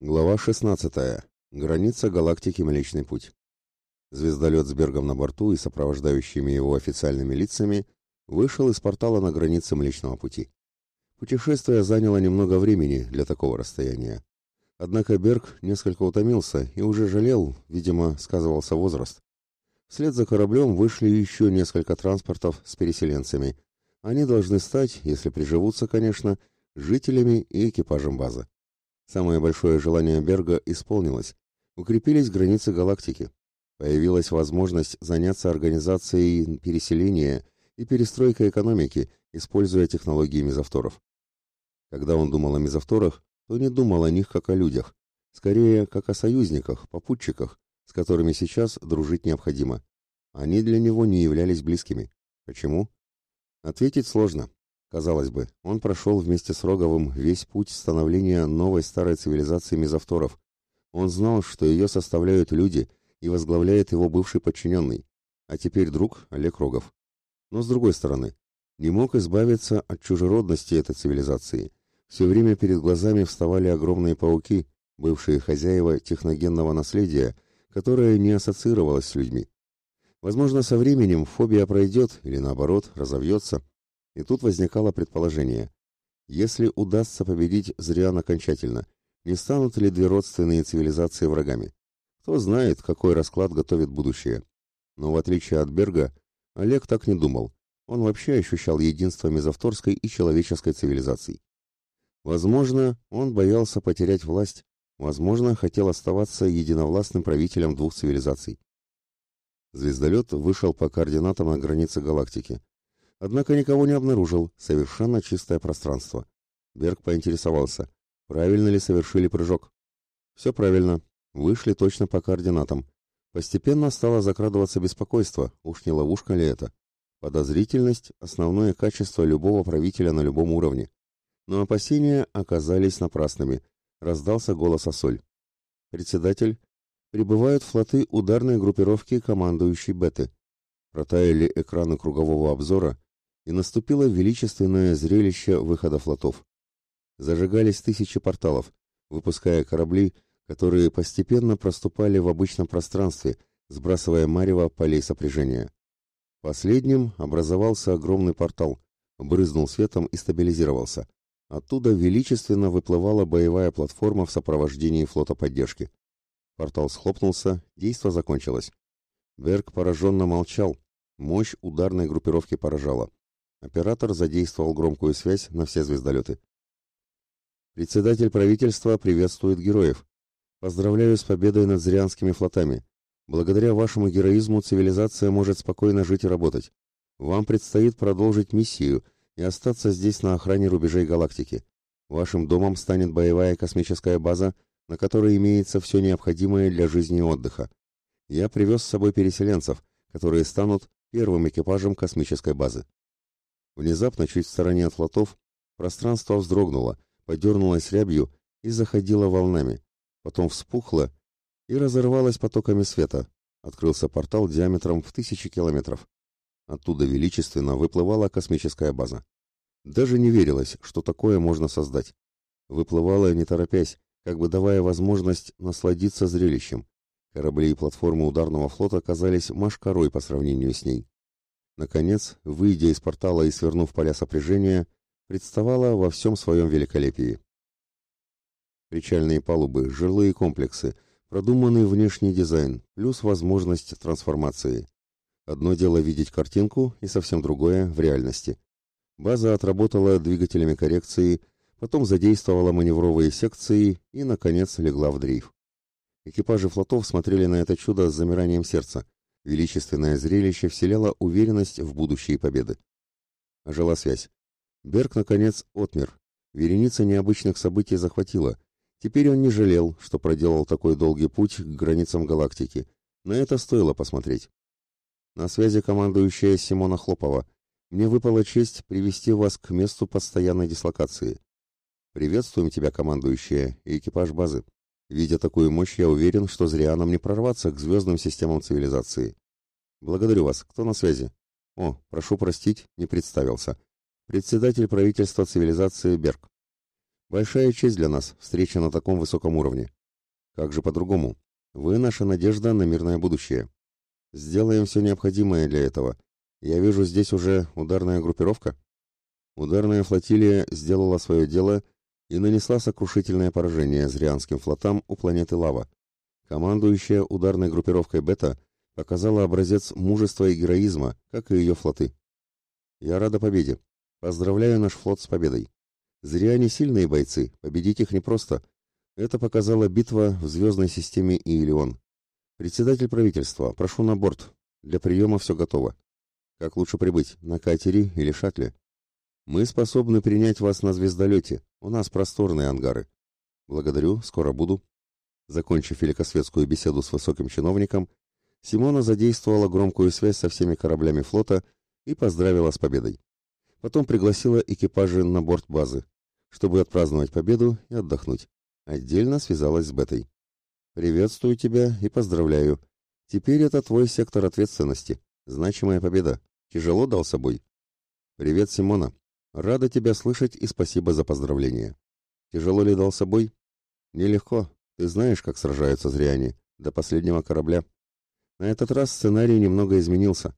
Глава 16. Граница галактики Млечный Путь. Звездолет с Бергом на борту и сопровождающими его официальными лицами вышел из портала на границе Млечного Пути. Путешествие заняло немного времени для такого расстояния. Однако Берг несколько утомился и уже жалел, видимо, сказывался возраст. Вслед за кораблем вышли еще несколько транспортов с переселенцами. Они должны стать, если приживутся, конечно, жителями и экипажем базы. Самое большое желание Берга исполнилось. Укрепились границы галактики. Появилась возможность заняться организацией переселения и перестройкой экономики, используя технологии мезовторов. Когда он думал о мезовторах, то не думал о них как о людях, скорее как о союзниках, попутчиках, с которыми сейчас дружить необходимо. Они для него не являлись близкими. Почему? Ответить сложно. Казалось бы, он прошел вместе с Роговым весь путь становления новой старой цивилизации мезовторов. Он знал, что ее составляют люди и возглавляет его бывший подчиненный, а теперь друг Олег Рогов. Но с другой стороны, не мог избавиться от чужеродности этой цивилизации. Все время перед глазами вставали огромные пауки, бывшие хозяева техногенного наследия, которое не ассоциировалось с людьми. Возможно, со временем фобия пройдет или наоборот разовьется, и тут возникало предположение. Если удастся победить Зриан окончательно, не станут ли две родственные цивилизации врагами? Кто знает, какой расклад готовит будущее. Но в отличие от Берга, Олег так не думал. Он вообще ощущал единство мезовторской и человеческой цивилизаций. Возможно, он боялся потерять власть, возможно, хотел оставаться единовластным правителем двух цивилизаций. Звездолет вышел по координатам на границе галактики. Однако никого не обнаружил, совершенно чистое пространство. Берг поинтересовался, правильно ли совершили прыжок. Все правильно, вышли точно по координатам. Постепенно стало закрадываться беспокойство, уж не ловушка ли это. Подозрительность – основное качество любого правителя на любом уровне. Но опасения оказались напрасными. Раздался голос Ассоль. Председатель, прибывают флоты ударной группировки командующей Беты. Протаяли экраны кругового обзора, и наступило величественное зрелище выхода флотов. Зажигались тысячи порталов, выпуская корабли, которые постепенно проступали в обычном пространстве, сбрасывая марево полей сопряжения. Последним образовался огромный портал, брызнул светом и стабилизировался. Оттуда величественно выплывала боевая платформа в сопровождении флота поддержки. Портал схлопнулся, действо закончилось. Берг пораженно молчал. Мощь ударной группировки поражала. Оператор задействовал громкую связь на все звездолеты. Председатель правительства приветствует героев. Поздравляю с победой над Зрианскими флотами. Благодаря вашему героизму цивилизация может спокойно жить и работать. Вам предстоит продолжить миссию и остаться здесь на охране рубежей галактики. Вашим домом станет боевая космическая база, на которой имеется все необходимое для жизни и отдыха. Я привез с собой переселенцев, которые станут первым экипажем космической базы. Внезапно, чуть в стороне от флотов, пространство вздрогнуло, подернулось рябью и заходило волнами, потом вспухло и разорвалось потоками света. Открылся портал диаметром в тысячи километров. Оттуда величественно выплывала космическая база. Даже не верилось, что такое можно создать. Выплывала не торопясь, как бы давая возможность насладиться зрелищем. Корабли и платформы ударного флота казались машкарой по сравнению с ней. Наконец, выйдя из портала и свернув поля сопряжения, представала во всем своем великолепии. Причальные палубы, жилые комплексы, продуманный внешний дизайн, плюс возможность трансформации. Одно дело видеть картинку, и совсем другое в реальности. База отработала двигателями коррекции, потом задействовала маневровые секции и, наконец, легла в дрейф. Экипажи флотов смотрели на это чудо с замиранием сердца – Величественное зрелище вселяло уверенность в будущие победы. Ожила связь. Берг, наконец, отмер. Вереница необычных событий захватила. Теперь он не жалел, что проделал такой долгий путь к границам галактики. На это стоило посмотреть. На связи командующая Симона Хлопова. Мне выпала честь привести вас к месту постоянной дислокации. Приветствуем тебя, командующая, и экипаж базы. Видя такую мощь, я уверен, что зря нам не прорваться к звездным системам цивилизации. Благодарю вас. Кто на связи? О, прошу простить, не представился. Председатель правительства цивилизации Берг. Большая честь для нас, встреча на таком высоком уровне. Как же по-другому? Вы наша надежда на мирное будущее. Сделаем все необходимое для этого. Я вижу здесь уже ударная группировка. Ударная флотилия сделала свое дело и нанесла сокрушительное поражение зрианским флотам у планеты Лава. Командующая ударной группировкой Бета показала образец мужества и героизма, как и ее флоты. Я рада победе. Поздравляю наш флот с победой. Зря они сильные бойцы, победить их непросто. Это показала битва в звездной системе Иелион. Председатель правительства, прошу на борт. Для приема все готово. Как лучше прибыть, на катере или шаттле? Мы способны принять вас на звездолете. У нас просторные ангары. Благодарю, скоро буду. Закончив великосветскую беседу с высоким чиновником, Симона задействовала громкую связь со всеми кораблями флота и поздравила с победой. Потом пригласила экипажи на борт базы, чтобы отпраздновать победу и отдохнуть. Отдельно связалась с Бетой. «Приветствую тебя и поздравляю. Теперь это твой сектор ответственности. Значимая победа. Тяжело дал собой?» «Привет, Симона. Рада тебя слышать и спасибо за поздравление. Тяжело ли дал собой?» «Нелегко. Ты знаешь, как сражаются зряне. До последнего корабля. На этот раз сценарий немного изменился.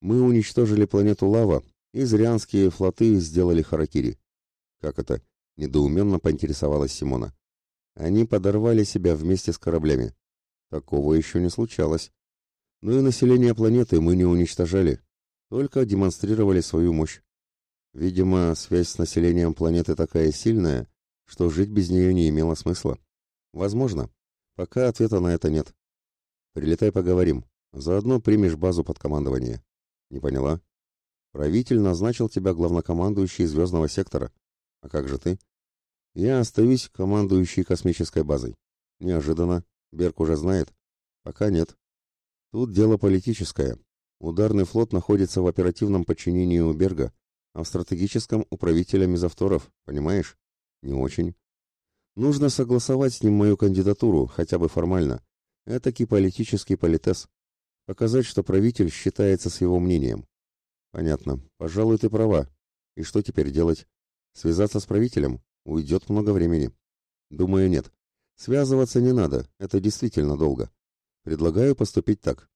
Мы уничтожили планету Лава, и зрянские флоты сделали харакири. Как это? Недоуменно поинтересовалась Симона. Они подорвали себя вместе с кораблями. Такого еще не случалось. Ну и население планеты мы не уничтожали, только демонстрировали свою мощь. Видимо, связь с населением планеты такая сильная, что жить без нее не имело смысла. Возможно. Пока ответа на это нет. Прилетай поговорим. Заодно примешь базу под командование. Не поняла? Правитель назначил тебя главнокомандующей звездного сектора. А как же ты? Я остаюсь командующей космической базой. Неожиданно. Берг уже знает? Пока нет. Тут дело политическое. Ударный флот находится в оперативном подчинении у Берга, а в стратегическом у правителя мезовторов, понимаешь? Не очень. Нужно согласовать с ним мою кандидатуру, хотя бы формально. Этакий политический политез. Показать, что правитель считается с его мнением. Понятно. Пожалуй, ты права. И что теперь делать? Связаться с правителем? Уйдет много времени. Думаю, нет. Связываться не надо. Это действительно долго. Предлагаю поступить так.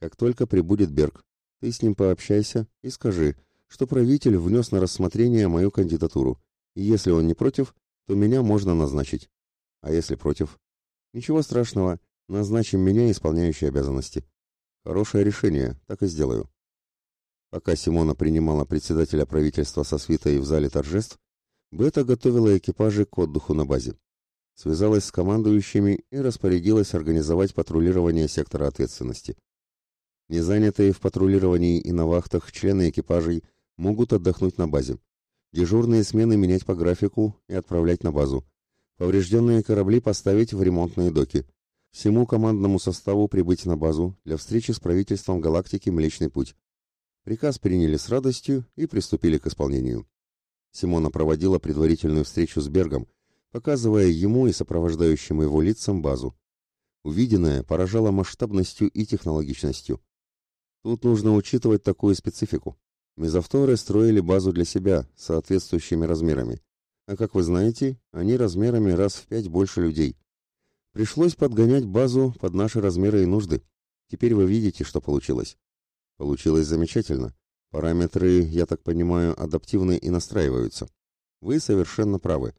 Как только прибудет Берг, ты с ним пообщайся и скажи, что правитель внес на рассмотрение мою кандидатуру. И если он не против, то меня можно назначить. А если против? Ничего страшного. Назначим меня исполняющей обязанности. Хорошее решение, так и сделаю. Пока Симона принимала председателя правительства со свитой в зале торжеств, Бета готовила экипажи к отдыху на базе. Связалась с командующими и распорядилась организовать патрулирование сектора ответственности. Незанятые в патрулировании и на вахтах члены экипажей могут отдохнуть на базе. Дежурные смены менять по графику и отправлять на базу. Поврежденные корабли поставить в ремонтные доки – всему командному составу прибыть на базу для встречи с правительством галактики Млечный Путь. Приказ приняли с радостью и приступили к исполнению. Симона проводила предварительную встречу с Бергом, показывая ему и сопровождающим его лицам базу. Увиденное поражало масштабностью и технологичностью. Тут нужно учитывать такую специфику. Мезовторы строили базу для себя, соответствующими размерами. А как вы знаете, они размерами раз в пять больше людей. Пришлось подгонять базу под наши размеры и нужды. Теперь вы видите, что получилось. Получилось замечательно. Параметры, я так понимаю, адаптивны и настраиваются. Вы совершенно правы.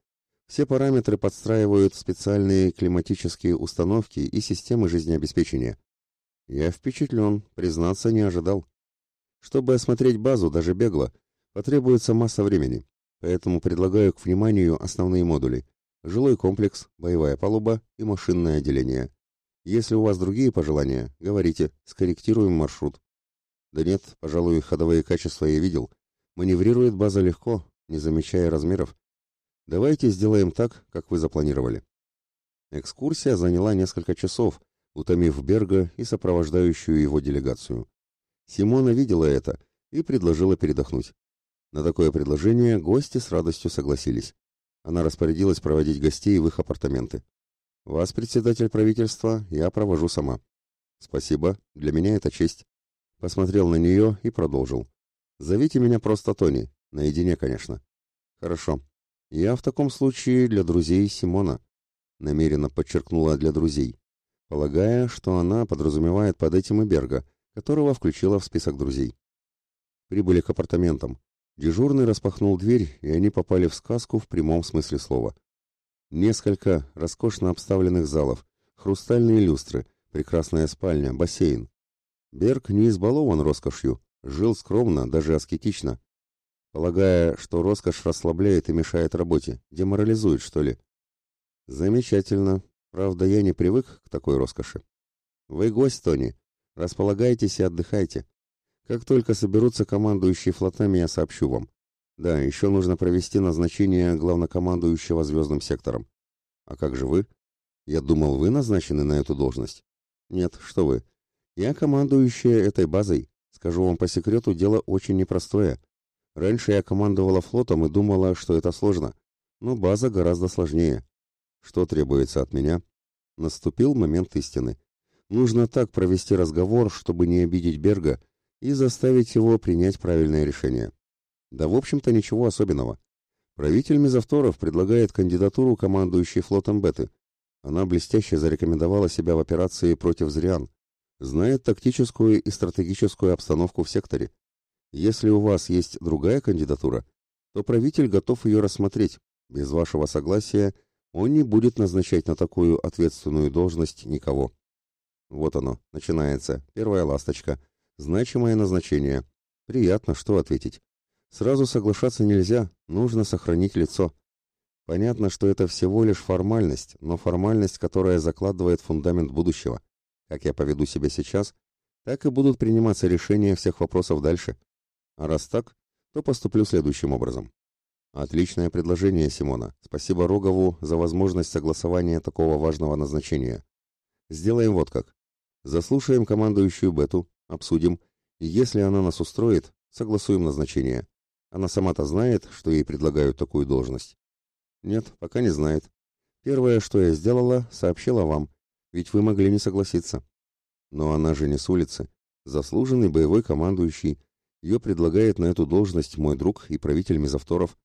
Все параметры подстраивают специальные климатические установки и системы жизнеобеспечения. Я впечатлен, признаться, не ожидал. Чтобы осмотреть базу, даже бегло, потребуется масса времени. Поэтому предлагаю к вниманию основные модули – жилой комплекс, боевая палуба и машинное отделение. Если у вас другие пожелания, говорите, скорректируем маршрут. Да нет, пожалуй, ходовые качества я видел. Маневрирует база легко, не замечая размеров. Давайте сделаем так, как вы запланировали. Экскурсия заняла несколько часов, утомив Берга и сопровождающую его делегацию. Симона видела это и предложила передохнуть. На такое предложение гости с радостью согласились. Она распорядилась проводить гостей в их апартаменты. «Вас, председатель правительства, я провожу сама». «Спасибо, для меня это честь». Посмотрел на нее и продолжил. «Зовите меня просто Тони, наедине, конечно». «Хорошо. Я в таком случае для друзей Симона, намеренно подчеркнула для друзей, полагая, что она подразумевает под этим и Берга, которого включила в список друзей. Прибыли к апартаментам. Дежурный распахнул дверь, и они попали в сказку в прямом смысле слова. Несколько роскошно обставленных залов, хрустальные люстры, прекрасная спальня, бассейн. Берг не избалован роскошью, жил скромно, даже аскетично, полагая, что роскошь расслабляет и мешает работе, деморализует, что ли. Замечательно. Правда, я не привык к такой роскоши. Вы гость, Тони. Располагайтесь и отдыхайте. Как только соберутся командующие флотами, я сообщу вам. Да, еще нужно провести назначение главнокомандующего звездным сектором. А как же вы? Я думал, вы назначены на эту должность. Нет, что вы. Я командующая этой базой. Скажу вам по секрету, дело очень непростое. Раньше я командовала флотом и думала, что это сложно. Но база гораздо сложнее. Что требуется от меня? Наступил момент истины. Нужно так провести разговор, чтобы не обидеть Берга и заставить его принять правильное решение. Да, в общем-то, ничего особенного. Правитель Мезовторов предлагает кандидатуру командующей флотом Беты. Она блестяще зарекомендовала себя в операции против Зриан, знает тактическую и стратегическую обстановку в секторе. Если у вас есть другая кандидатура, то правитель готов ее рассмотреть. Без вашего согласия он не будет назначать на такую ответственную должность никого. Вот оно, начинается. Первая ласточка. Значимое назначение. Приятно, что ответить. Сразу соглашаться нельзя, нужно сохранить лицо. Понятно, что это всего лишь формальность, но формальность, которая закладывает фундамент будущего. Как я поведу себя сейчас, так и будут приниматься решения всех вопросов дальше. А раз так, то поступлю следующим образом. Отличное предложение, Симона. Спасибо Рогову за возможность согласования такого важного назначения. Сделаем вот как. Заслушаем командующую Бету, обсудим, и если она нас устроит, согласуем назначение. Она сама-то знает, что ей предлагают такую должность. Нет, пока не знает. Первое, что я сделала, сообщила вам, ведь вы могли не согласиться. Но она же не с улицы. Заслуженный боевой командующий. Ее предлагает на эту должность мой друг и правитель Мезовторов.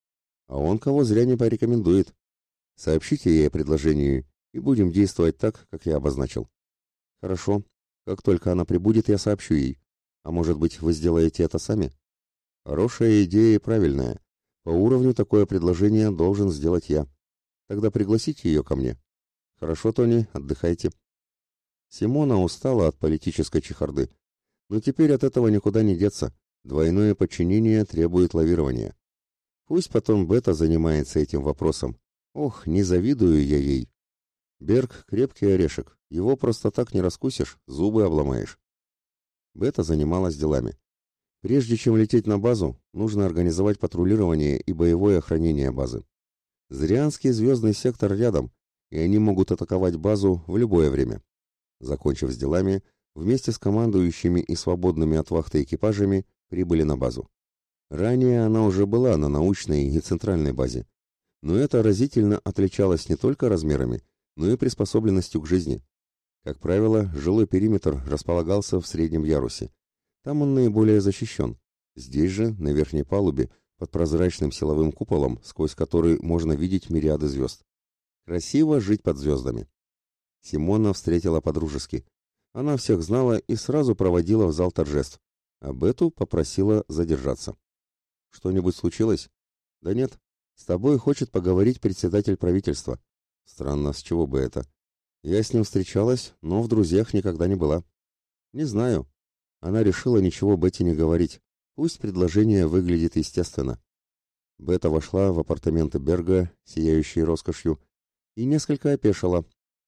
А он кого зря не порекомендует. Сообщите ей о предложении, и будем действовать так, как я обозначил. Хорошо. Как только она прибудет, я сообщу ей. А может быть, вы сделаете это сами? Хорошая идея и правильная. По уровню такое предложение должен сделать я. Тогда пригласите ее ко мне. Хорошо, Тони, отдыхайте. Симона устала от политической чехарды. Но теперь от этого никуда не деться. Двойное подчинение требует лавирования. Пусть потом Бета занимается этим вопросом. Ох, не завидую я ей. Берг — крепкий орешек. Его просто так не раскусишь, зубы обломаешь. Бета занималась делами. Прежде чем лететь на базу, нужно организовать патрулирование и боевое охранение базы. Зрианский звездный сектор рядом, и они могут атаковать базу в любое время. Закончив с делами, вместе с командующими и свободными от вахты экипажами прибыли на базу. Ранее она уже была на научной и центральной базе, но это разительно отличалось не только размерами, но и приспособленностью к жизни. Как правило, жилой периметр располагался в среднем ярусе. Там он наиболее защищен. Здесь же, на верхней палубе, под прозрачным силовым куполом, сквозь который можно видеть мириады звезд. Красиво жить под звездами. Симона встретила по-дружески. Она всех знала и сразу проводила в зал торжеств. А Бету попросила задержаться. «Что-нибудь случилось?» «Да нет. С тобой хочет поговорить председатель правительства». «Странно, с чего бы это?» «Я с ним встречалась, но в друзьях никогда не была». «Не знаю». Она решила ничего Бетте не говорить. Пусть предложение выглядит естественно. Бета вошла в апартаменты Берга, сияющие роскошью, и несколько опешила,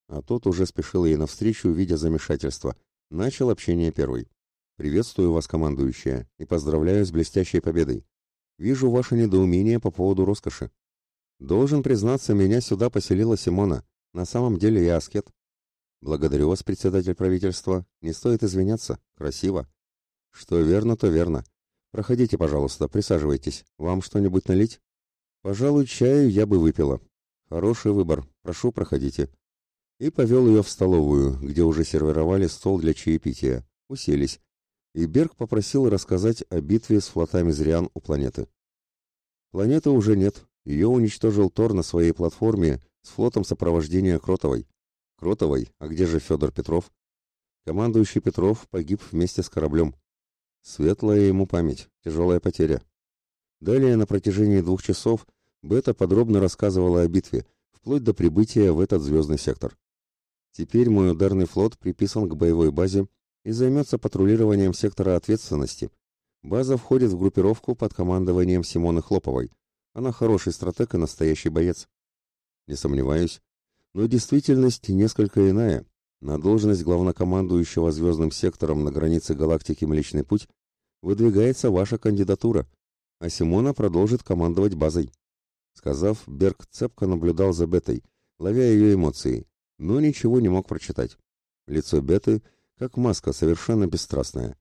а тот уже спешил ей навстречу, видя замешательство. Начал общение первый. «Приветствую вас, командующая, и поздравляю с блестящей победой. Вижу ваше недоумение по поводу роскоши. Должен признаться, меня сюда поселила Симона. На самом деле я аскет. Благодарю вас, председатель правительства. Не стоит извиняться. Красиво. Что верно, то верно. Проходите, пожалуйста, присаживайтесь. Вам что-нибудь налить? Пожалуй, чаю я бы выпила. Хороший выбор. Прошу, проходите и повел ее в столовую, где уже сервировали стол для чаепития. Уселись. И Берг попросил рассказать о битве с флотами Зриан у планеты. Планеты уже нет, Ее уничтожил Тор на своей платформе с флотом сопровождения Кротовой. Кротовой? А где же Федор Петров? Командующий Петров погиб вместе с кораблем. Светлая ему память, тяжелая потеря. Далее на протяжении двух часов Бета подробно рассказывала о битве, вплоть до прибытия в этот звездный сектор. Теперь мой ударный флот приписан к боевой базе и займется патрулированием сектора ответственности. База входит в группировку под командованием Симоны Хлоповой. Она хороший стратег и настоящий боец. Не сомневаюсь. Но действительность несколько иная. На должность главнокомандующего звездным сектором на границе галактики Млечный Путь выдвигается ваша кандидатура, а Симона продолжит командовать базой. Сказав, Берг цепко наблюдал за Бетой, ловя ее эмоции, но ничего не мог прочитать. Лицо Беты, как маска, совершенно бесстрастная.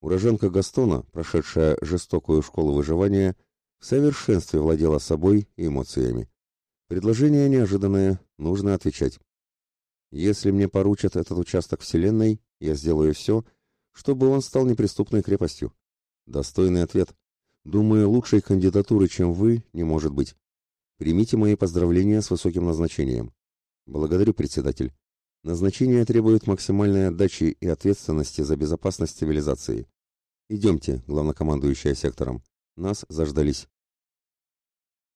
Уроженка Гастона, прошедшая жестокую школу выживания, в совершенстве владела собой и эмоциями. Предложение неожиданное, нужно отвечать. Если мне поручат этот участок Вселенной, я сделаю все, чтобы он стал неприступной крепостью. Достойный ответ. Думаю, лучшей кандидатуры, чем вы, не может быть. Примите мои поздравления с высоким назначением. Благодарю, председатель. Назначение требует максимальной отдачи и ответственности за безопасность цивилизации. Идемте, главнокомандующая сектором. Нас заждались.